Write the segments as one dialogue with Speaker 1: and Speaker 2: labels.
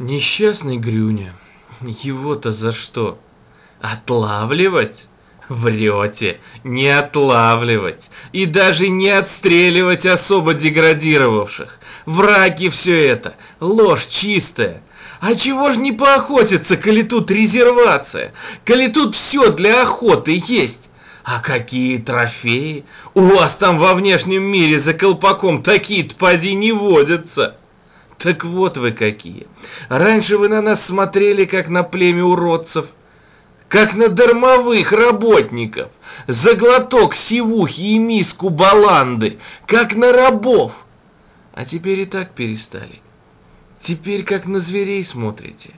Speaker 1: Несчастный Грюня. Его-то за что? Отлавливать? Врете, не отлавливать и даже не отстреливать особо деградировавших. Враги все это, ложь чистая. А чего ж не поохотиться, коли тут резервация, коли тут все для охоты есть? А какие трофеи? У вас там во внешнем мире за колпаком такие-то не водятся. Так вот вы какие. Раньше вы на нас смотрели, как на племя уродцев, как на дармовых работников, за глоток сивухи и миску баланды, как на рабов. А теперь и так перестали. Теперь как на зверей смотрите,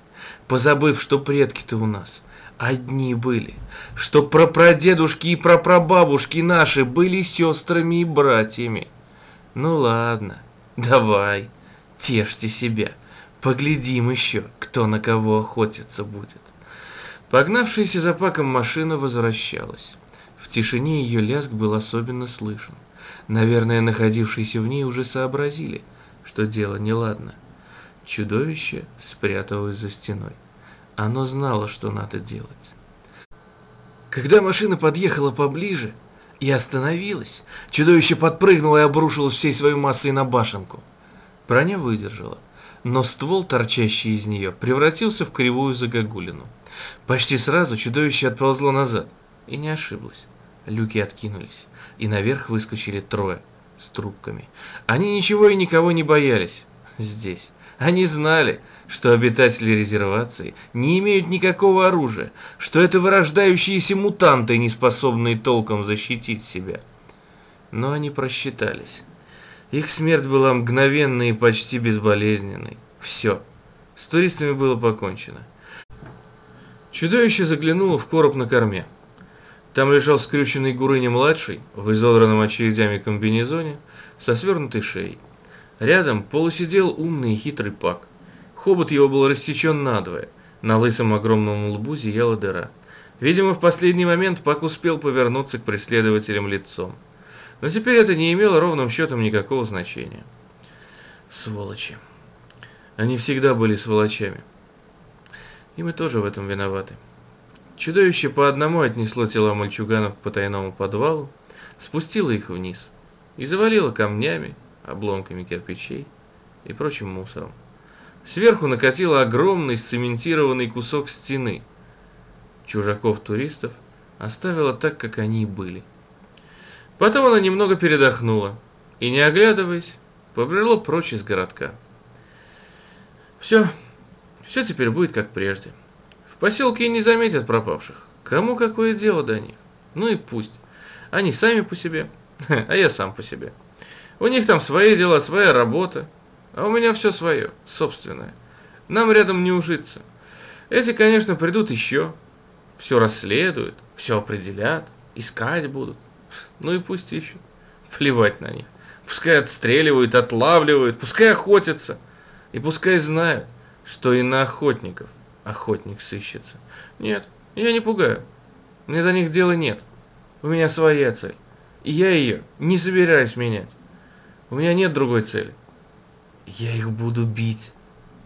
Speaker 1: позабыв, что предки-то у нас одни были, что прапрадедушки и прапрабабушки наши были сестрами и братьями. Ну ладно, давай, Тешьте себя. Поглядим еще, кто на кого охотиться будет. Погнавшаяся за паком машина возвращалась. В тишине ее лязг был особенно слышен. Наверное, находившиеся в ней уже сообразили, что дело неладно. Чудовище спряталось за стеной. Оно знало, что надо делать. Когда машина подъехала поближе и остановилась, чудовище подпрыгнуло и обрушилось всей своей массой на башенку. Броня выдержала, но ствол, торчащий из нее, превратился в кривую загогулину. Почти сразу чудовище отползло назад, и не ошиблось. Люки откинулись, и наверх выскочили трое с трубками. Они ничего и никого не боялись здесь. Они знали, что обитатели резервации не имеют никакого оружия, что это вырождающиеся мутанты, не способные толком защитить себя. Но они просчитались. Их смерть была мгновенной и почти безболезненной. Все. С туристами было покончено. Чудовище заглянуло в короб на корме. Там лежал скрюченный Гурыня-младший в изодранном очередями комбинезоне со свернутой шеей. Рядом полусидел умный и хитрый Пак. Хобот его был рассечен надвое. На лысом огромном лбу зияла дыра. Видимо, в последний момент Пак успел повернуться к преследователям лицом. Но теперь это не имело ровным счетом никакого значения. Сволочи. Они всегда были сволочами. И мы тоже в этом виноваты. Чудовище по одному отнесло тела мальчуганов к потайному подвалу, спустило их вниз и завалило камнями, обломками кирпичей и прочим мусором. Сверху накатило огромный сцементированный кусок стены. Чужаков-туристов оставило так, как они и были – Потом она немного передохнула и, не оглядываясь, побрело прочь из городка. Все, все теперь будет как прежде. В поселке и не заметят пропавших. Кому какое дело до них? Ну и пусть. Они сами по себе, а я сам по себе. У них там свои дела, своя работа, а у меня все свое, собственное. Нам рядом не ужиться. Эти, конечно, придут еще, все расследуют, все определят, искать будут. Ну и пусть ищут. Плевать на них. Пускай отстреливают, отлавливают, пускай охотятся. И пускай знают, что и на охотников охотник сыщется. Нет, я не пугаю. Мне до них дела нет. У меня своя цель. И я ее не собираюсь менять. У меня нет другой цели. Я их буду бить,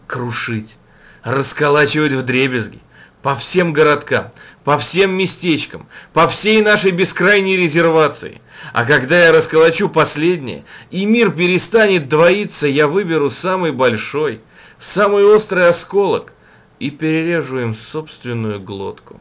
Speaker 1: крушить, расколачивать в дребезги, по всем городкам, по всем местечкам, по всей нашей бескрайней резервации. А когда я расколочу последнее, и мир перестанет двоиться, я выберу самый большой, самый острый осколок и перережу им собственную глотку.